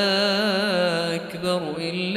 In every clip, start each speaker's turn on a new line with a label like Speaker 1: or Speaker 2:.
Speaker 1: أكبر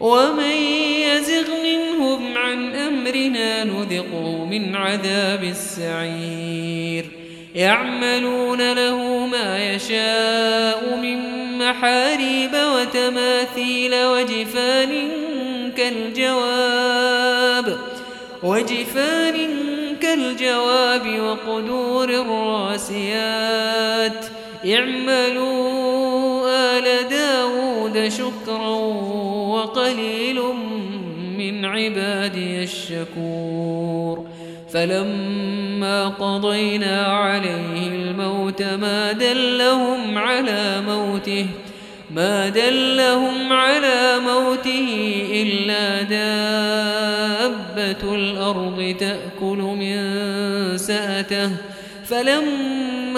Speaker 1: ومن يزغ منهم عن أمرنا نذقوا من عذاب السعير يعملون له ما يشاء من محاريب وتماثيل وجفان كالجواب وجفان كالجواب وقدور الراسيات اعملوا آل داود شكرا قليل من عبادي الشكور. فلما قضينا عليه الموت ما دلهم على موته ما دلهم على موته إلا دابة الأرض تأكل من سأته. فلما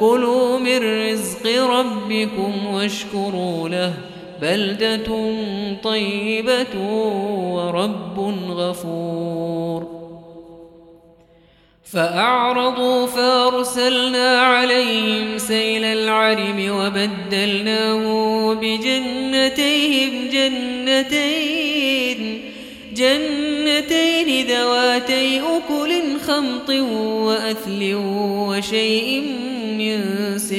Speaker 1: كلوا من رزق ربكم واشكروا له بلدة طيبة ورب غفور. فأعرضوا فأرسلنا عليهم سيل العرم وبدلناه بجنتيهم جنتين جنتين ذواتي أكل خمط وأثل وشيء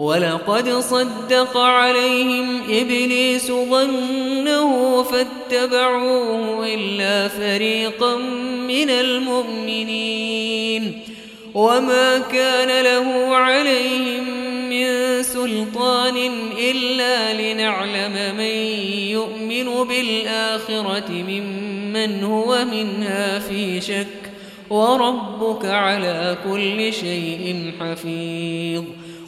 Speaker 1: وَلَقَدْ صَدَّقَ عَلَيْهِمْ إِبْلِيسُ ظَنَّهُ فَاتَّبَعُوهُ إِلَّا فَرِيقًا مِنَ الْمُؤْمِنِينَ وَمَا كَانَ لَهُ عَلَيْهِمْ مِنْ سُلْطَانٍ إِلَّا لِنَعْلَمَ مَنْ يُؤْمِنُ بِالْآخِرَةِ مِمَّنْ هُوَ مِنْهَا فِي شَكٍّ وَرَبُّكَ عَلَى كُلِّ شَيْءٍ حَفِيظٌ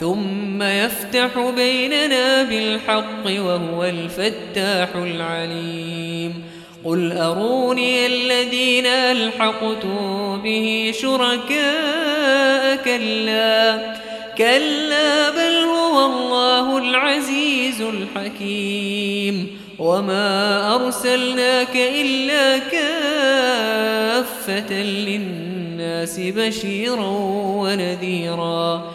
Speaker 1: ثم يفتح بيننا بالحق وهو الفتاح العليم. قل أروني الذين ألحقتم به شركاء كلا. كلا بل هو الله العزيز الحكيم. وما أرسلناك إلا كافة للناس بشيرا ونذيرا.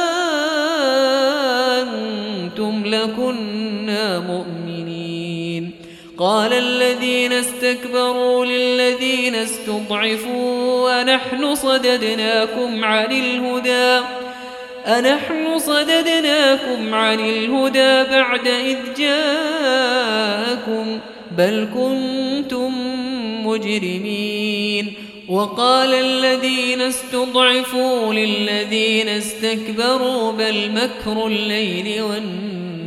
Speaker 1: لهم لكنا مؤمنين. قال الذين استكبروا للذين استضعفوا ونحن صددناكم عن الهدى؟ أنحن صددناكم عن الهدى بعد إذ جاءكم؟ بل كنتم مجرمين. وقال الذين استضعفوا للذين استكبروا بل مكر الليل والنهار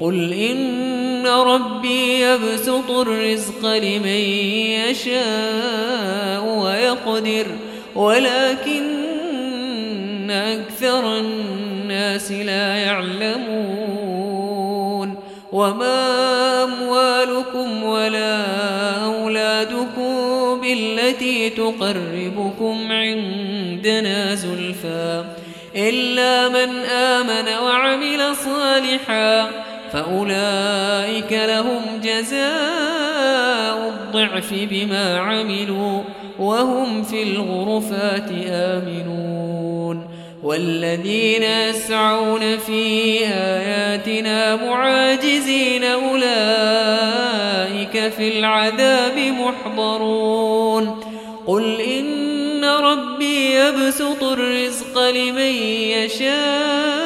Speaker 1: قل إن ربي يبسط الرزق لمن يشاء ويقدر ولكن أكثر الناس لا يعلمون. وما أموالكم ولا أولادكم بالتي تقربكم عندنا زلفا إلا من آمن وعمل صالحاً. فأولئك لهم جزاء الضعف بما عملوا وهم في الغرفات آمنون والذين يسعون في آياتنا معاجزين أولئك في العذاب محضرون قل إن ربي يبسط الرزق لمن يشاء